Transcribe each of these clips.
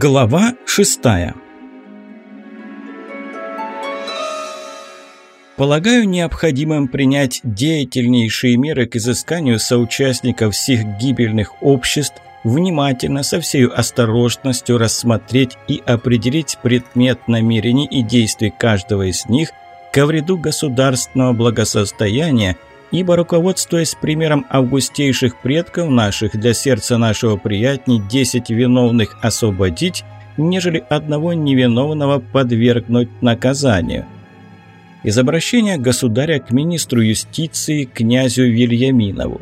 Глава шестая. Полагаю необходимым принять деятельнейшие меры к изысканию соучастников всех гибельных обществ, внимательно, со всей осторожностью рассмотреть и определить предмет намерений и действий каждого из них ко вреду государственного благосостояния ибо, руководствуясь примером августейших предков наших, для сердца нашего приятней десять виновных освободить, нежели одного невиновного подвергнуть наказанию. Из обращения государя к министру юстиции князю Вильяминову.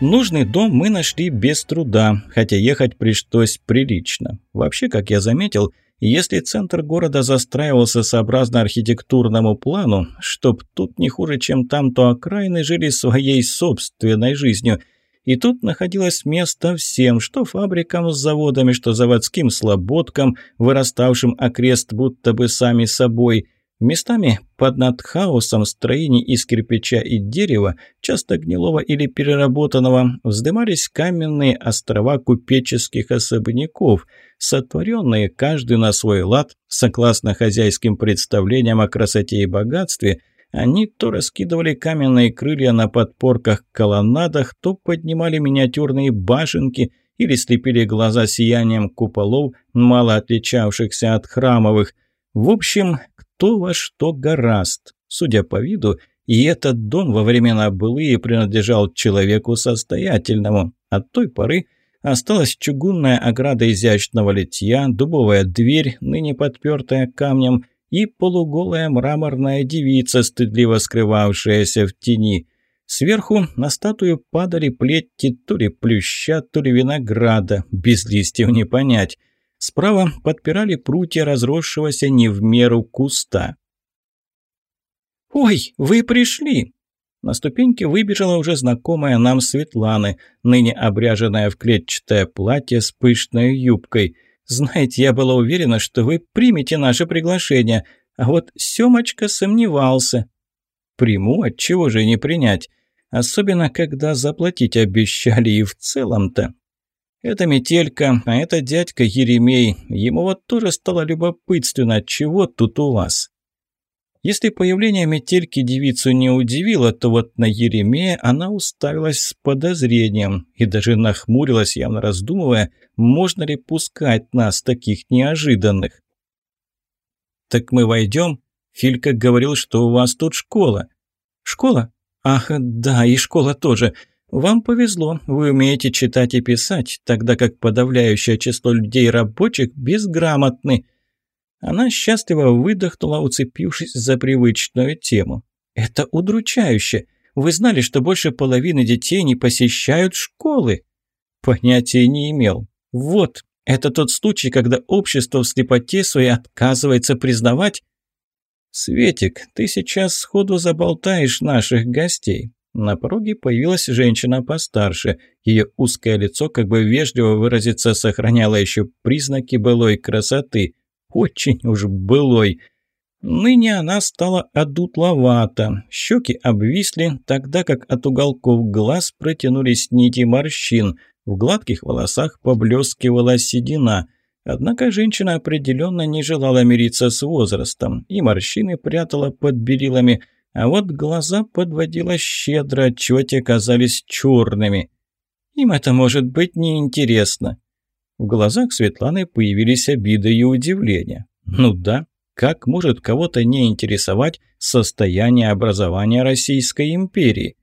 Нужный дом мы нашли без труда, хотя ехать пришлось прилично. Вообще, как я заметил, если центр города застраивался сообразно архитектурному плану, чтоб тут не хуже, чем там, то окраины жили своей собственной жизнью. И тут находилось место всем, что фабрикам с заводами, что заводским слободкам, выраставшим окрест будто бы сами собой – Местами под над хаосом строений из кирпича и дерева, часто гнилого или переработанного, вздымались каменные острова купеческих особняков, сотворенные каждый на свой лад, согласно хозяйским представлениям о красоте и богатстве, они то раскидывали каменные крылья на подпорках-колоннадах, то поднимали миниатюрные башенки или слепили глаза сиянием куполов, мало отличавшихся от храмовых. В общем, кто во что гораст. Судя по виду, и этот дом во времена былые принадлежал человеку состоятельному. От той поры осталась чугунная ограда изящного литья, дубовая дверь, ныне подпертая камнем, и полуголая мраморная девица, стыдливо скрывавшаяся в тени. Сверху на статую падали плетки то ли плюща, то ли винограда, без листьев не понять – Справа подпирали прутья разросшегося не в меру куста. «Ой, вы пришли!» На ступеньке выбежала уже знакомая нам Светланы, ныне обряженная в клетчатое платье с пышной юбкой. «Знаете, я была уверена, что вы примете наше приглашение, а вот Семочка сомневался». «Приму, отчего же не принять?» Особенно, когда заплатить обещали и в целом-то. Это Метелька, а это дядька Еремей. Ему вот тоже стало любопытственно, чего тут у вас. Если появление Метельки девицу не удивило, то вот на Еремея она уставилась с подозрением и даже нахмурилась, явно раздумывая, можно ли пускать нас таких неожиданных. «Так мы войдем?» Филька говорил, что у вас тут школа. «Школа? Ах, да, и школа тоже. Вам повезло, вы умеете читать и писать, тогда как подавляющее число людей рабочих безграмотны. Она счастливо выдохнула, уцепившись за привычную тему. Это удручающе. Вы знали, что больше половины детей не посещают школы? Понятия не имел. Вот, это тот случай, когда общество в слепоте своей отказывается признавать... «Светик, ты сейчас сходу заболтаешь наших гостей. На пороге появилась женщина постарше. Ее узкое лицо, как бы вежливо выразиться, сохраняло еще признаки былой красоты. Очень уж былой. Ныне она стала одутловата. Щеки обвисли, тогда как от уголков глаз протянулись нити морщин. В гладких волосах поблескивала седина. Однако женщина определенно не желала мириться с возрастом, и морщины прятала под белилами – а вот глаза подводила щедро, отчего те казались черными. Им это может быть неинтересно. В глазах Светланы появились обиды и удивление. Ну да, как может кого-то не интересовать состояние образования Российской империи?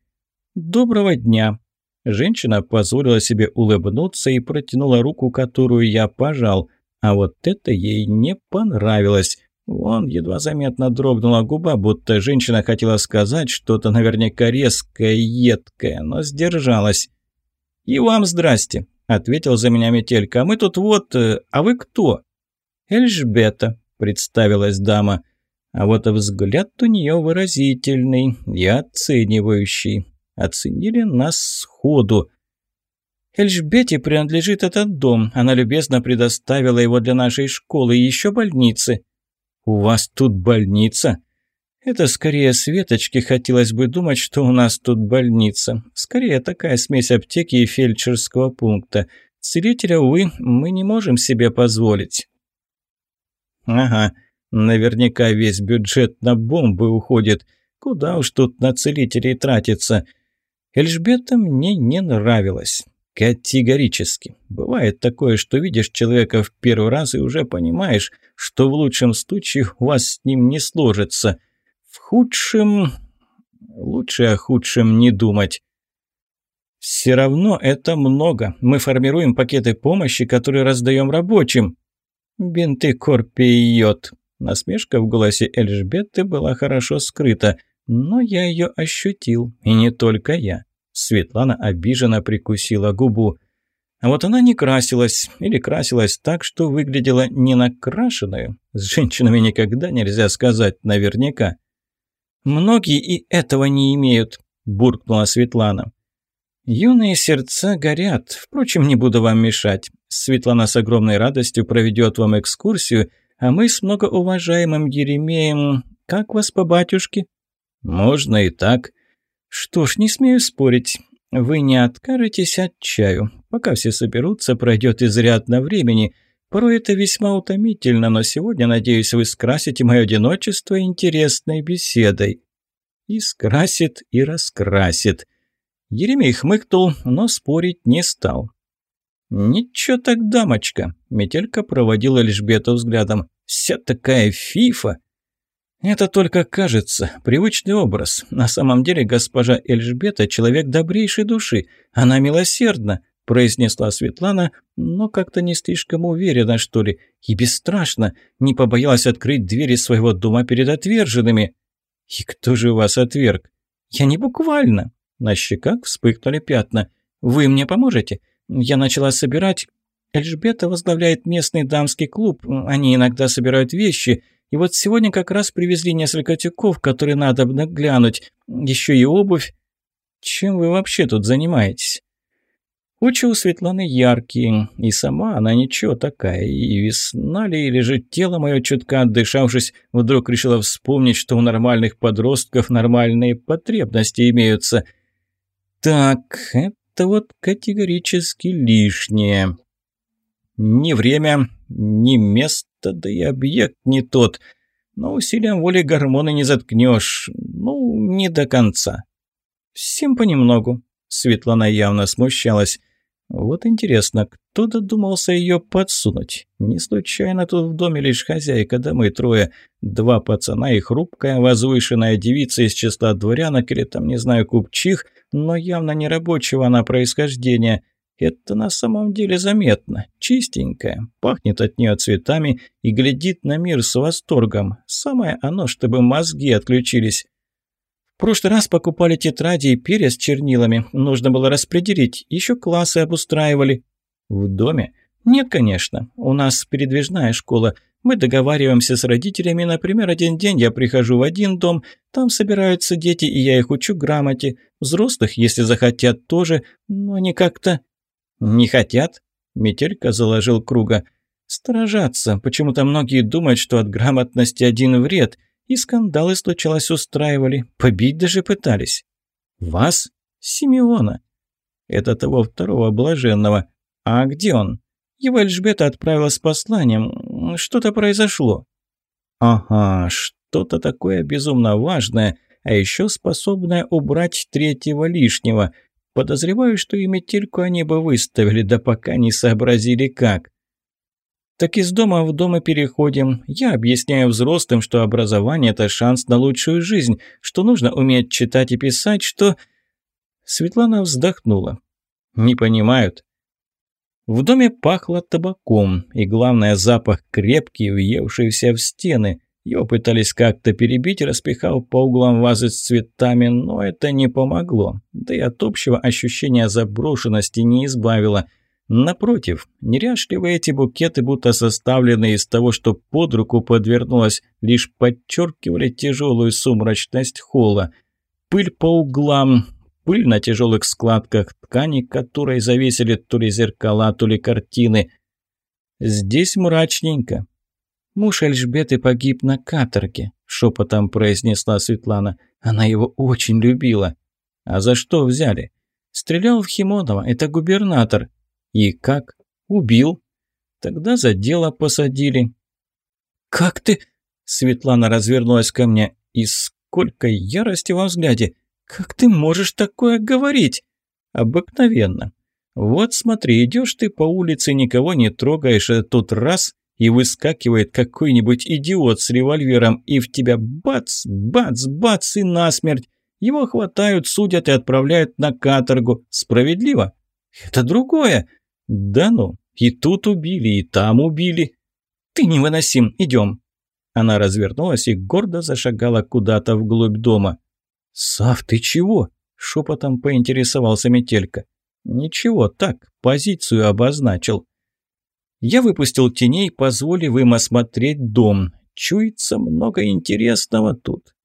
«Доброго дня!» Женщина позволила себе улыбнуться и протянула руку, которую я пожал. А вот это ей не понравилось. Вон едва заметно дрогнула губа, будто женщина хотела сказать что-то наверняка резкое, едкое, но сдержалась. «И вам здрасте», — ответил за меня Метелька. «А мы тут вот... Э, а вы кто?» «Эльжбета», — представилась дама. А вот взгляд у нее выразительный и оценивающий. Оценили нас сходу. Эльжбете принадлежит этот дом. Она любезно предоставила его для нашей школы и еще больницы. «У вас тут больница?» Это скорее Светочке хотелось бы думать, что у нас тут больница. Скорее такая смесь аптеки и фельдшерского пункта. Целителя, увы, мы не можем себе позволить. Ага, наверняка весь бюджет на бомбы уходит. Куда уж тут на целителей тратиться. Эльжбета мне не нравилась. Категорически. Бывает такое, что видишь человека в первый раз и уже понимаешь, что в лучшем случае у вас с ним не сложится – в худшем... Лучше о худшем не думать. Все равно это много. Мы формируем пакеты помощи, которые раздаем рабочим. Бинты корпи и йод. Насмешка в голосе Эльжбеты была хорошо скрыта, но я ее ощутил, и не только я. Светлана обиженно прикусила губу. А вот она не красилась, или красилась так, что выглядела не накрашенную. С женщинами никогда нельзя сказать наверняка. «Многие и этого не имеют», – буркнула Светлана. «Юные сердца горят. Впрочем, не буду вам мешать. Светлана с огромной радостью проведет вам экскурсию, а мы с многоуважаемым Еремеем... Как вас по батюшке?» «Можно и так». «Что ж, не смею спорить. Вы не откажетесь от чаю. Пока все соберутся, пройдет изрядно времени». Порой это весьма утомительно, но сегодня, надеюсь, вы скрасите мое одиночество интересной беседой». И скрасит, и раскрасит. Еремей хмыкнул, но спорить не стал. «Ничего так, дамочка», — Метелька проводила Эльжбету взглядом. «Вся такая фифа». «Это только кажется, привычный образ. На самом деле госпожа Эльжбета — человек добрейшей души. Она милосердна произнесла Светлана, но как-то не слишком уверенно, что ли, и бесстрашно, не побоялась открыть двери своего дома перед отверженными. «И кто же вас отверг?» «Я не буквально». На щеках вспыхнули пятна. «Вы мне поможете?» Я начала собирать. Эльжбета возглавляет местный дамский клуб. Они иногда собирают вещи. И вот сегодня как раз привезли несколько тюков, которые надо глянуть. Еще и обувь. Чем вы вообще тут занимаетесь? Очи у Светланы яркие, и сама она ничего такая, и весна ли, или же тело мое чутка отдышавшись, вдруг решила вспомнить, что у нормальных подростков нормальные потребности имеются. Так, это вот категорически лишнее. Ни время, ни место, да и объект не тот. Но усилием воли гормоны не заткнешь. Ну, не до конца. Всем понемногу. Светлана явно смущалась. Вот интересно, кто додумался ее подсунуть? Не случайно тут в доме лишь хозяйка, да мы трое. Два пацана и хрупкая, возвышенная девица из числа дворянок или там, не знаю, купчих, но явно не рабочего она происхождения. Это на самом деле заметно. Чистенькая, пахнет от нее цветами и глядит на мир с восторгом. Самое оно, чтобы мозги отключились прошлый раз покупали тетради и перья с чернилами. Нужно было распределить. Еще классы обустраивали. В доме? Нет, конечно. У нас передвижная школа. Мы договариваемся с родителями. Например, один день я прихожу в один дом, там собираются дети, и я их учу грамоте. Взрослых, если захотят, тоже, но они как-то... Не хотят? Метелька заложил круга. Сторожаться. Почему-то многие думают, что от грамотности один вред – и скандалы случалось устраивали, побить даже пытались. Вас? Симеона. Это того второго блаженного. А где он? Его Эльжбета отправила с посланием. Что-то произошло. Ага, что-то такое безумно важное, а еще способное убрать третьего лишнего. Подозреваю, что и метельку они бы выставили, да пока не сообразили как. Так из дома в дом и переходим. Я объясняю взрослым, что образование – это шанс на лучшую жизнь, что нужно уметь читать и писать, что...» Светлана вздохнула. «Не понимают». В доме пахло табаком, и главное, запах крепкий, въевшийся в стены. Его пытались как-то перебить, распихав по углам вазы с цветами, но это не помогло. Да и от общего ощущения заброшенности не избавило – Напротив, неряшливые эти букеты, будто составленные из того, что под руку подвернулось, лишь подчеркивали тяжелую сумрачность холла. Пыль по углам, пыль на тяжелых складках ткани, которой завесили то ли зеркала, то ли картины. Здесь мрачненько. Муж Эльжбеты погиб на каторге. шепотом произнесла Светлана. Она его очень любила. А за что взяли? Стрелял в Химонова, это губернатор. И как? Убил. Тогда за дело посадили. Как ты? Светлана развернулась ко мне. И сколько ярости во взгляде. Как ты можешь такое говорить? Обыкновенно. Вот смотри, идешь ты по улице, никого не трогаешь, а тут раз и выскакивает какой-нибудь идиот с револьвером, и в тебя бац, бац, бац и насмерть. Его хватают, судят и отправляют на каторгу. Справедливо? Это другое. Да ну, и тут убили, и там убили. Ты невыносим, идем. Она развернулась и гордо зашагала куда-то вглубь дома. «Сав, ты чего?» – шепотом поинтересовался Метелька. «Ничего, так, позицию обозначил». Я выпустил теней, позволив им осмотреть дом. Чуется много интересного тут.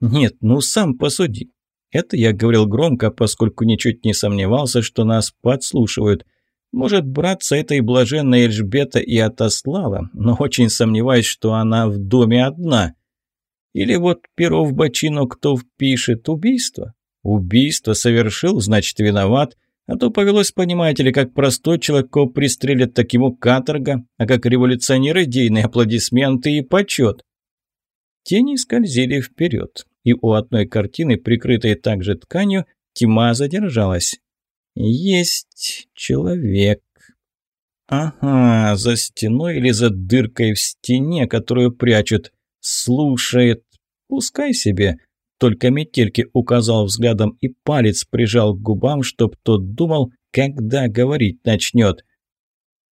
Нет, ну сам посуди. Это я говорил громко, поскольку ничуть не сомневался, что нас подслушивают. Может, братца этой блаженной Эльжбета и отослала, но очень сомневаюсь, что она в доме одна. Или вот перо в бочину кто впишет убийство? Убийство совершил, значит, виноват. А то повелось, понимаете ли, как простой человек, кого пристрелят, так ему каторга, а как революционеры дейные аплодисменты и почет. Тени скользили вперед, и у одной картины, прикрытой также тканью, тьма задержалась. Есть человек. Ага, за стеной или за дыркой в стене, которую прячут. Слушает. Пускай себе. Только Метельке указал взглядом и палец прижал к губам, чтоб тот думал, когда говорить начнет.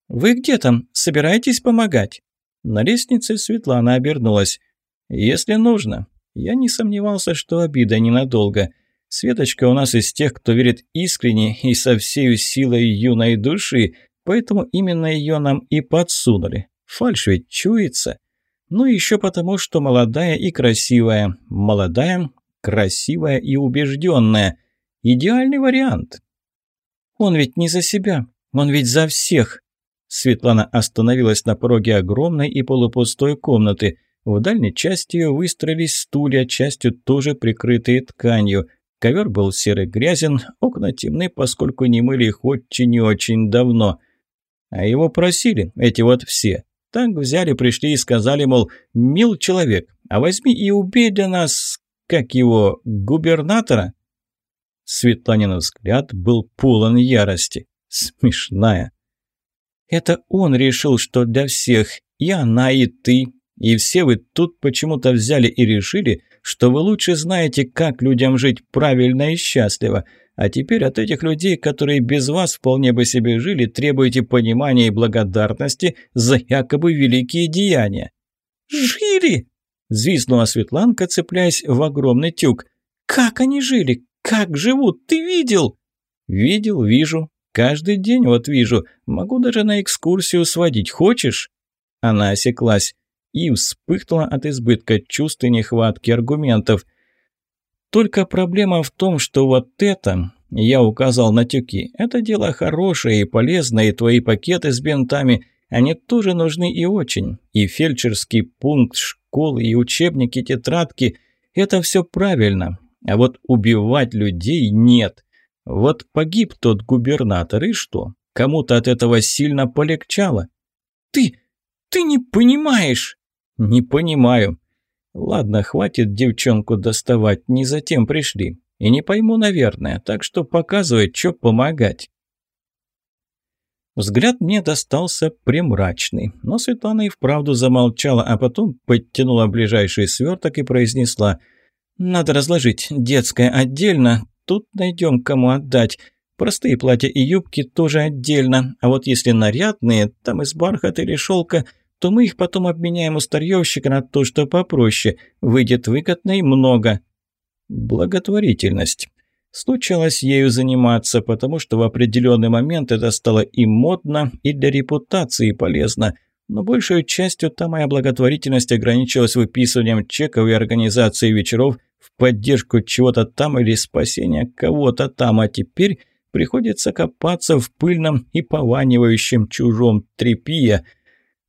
«Вы где там? Собираетесь помогать?» На лестнице Светлана обернулась. «Если нужно». Я не сомневался, что обида ненадолго. Светочка у нас из тех, кто верит искренне и со всей силой юной души, поэтому именно ее нам и подсунули. Фальшь ведь чуется. Ну еще потому, что молодая и красивая. Молодая, красивая и убежденная. Идеальный вариант. Он ведь не за себя, он ведь за всех. Светлана остановилась на пороге огромной и полупустой комнаты. В дальней части ее выстроились стулья, частью тоже прикрытые тканью. Ковер был серый грязен, окна темны, поскольку не мыли их очень и очень давно. А его просили, эти вот все. Так взяли, пришли и сказали, мол, мил человек, а возьми и убей для нас, как его, губернатора?» Светланин взгляд был полон ярости. Смешная. «Это он решил, что для всех, и она, и ты, и все вы тут почему-то взяли и решили, что вы лучше знаете, как людям жить правильно и счастливо. А теперь от этих людей, которые без вас вполне бы себе жили, требуете понимания и благодарности за якобы великие деяния. «Жили!» – взвизгнула Светланка, цепляясь в огромный тюк. «Как они жили? Как живут? Ты видел?» «Видел, вижу. Каждый день вот вижу. Могу даже на экскурсию сводить. Хочешь?» Она осеклась и вспыхнула от избытка чувств и нехватки аргументов. Только проблема в том, что вот это, я указал на тюки, это дело хорошее и полезное, и твои пакеты с бинтами, они тоже нужны и очень. И фельдшерский пункт, школы, и учебники, тетрадки – это все правильно. А вот убивать людей нет. Вот погиб тот губернатор, и что? Кому-то от этого сильно полегчало. «Ты... ты не понимаешь!» «Не понимаю. Ладно, хватит девчонку доставать, не затем пришли. И не пойму, наверное, так что показывай, что помогать. Взгляд мне достался премрачный, но Светлана и вправду замолчала, а потом подтянула ближайший сверток и произнесла «Надо разложить детское отдельно, тут найдем кому отдать. Простые платья и юбки тоже отдельно, а вот если нарядные, там из бархата или шелка – то мы их потом обменяем у старьевщика на то, что попроще. Выйдет выгодно и много. Благотворительность. Случалось ею заниматься, потому что в определенный момент это стало и модно, и для репутации полезно. Но большей частью та моя благотворительность ограничилась выписыванием чеков и организацией вечеров в поддержку чего-то там или спасения кого-то там, а теперь приходится копаться в пыльном и пованивающем чужом трепия –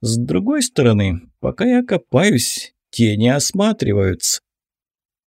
с другой стороны, пока я копаюсь, те не осматриваются.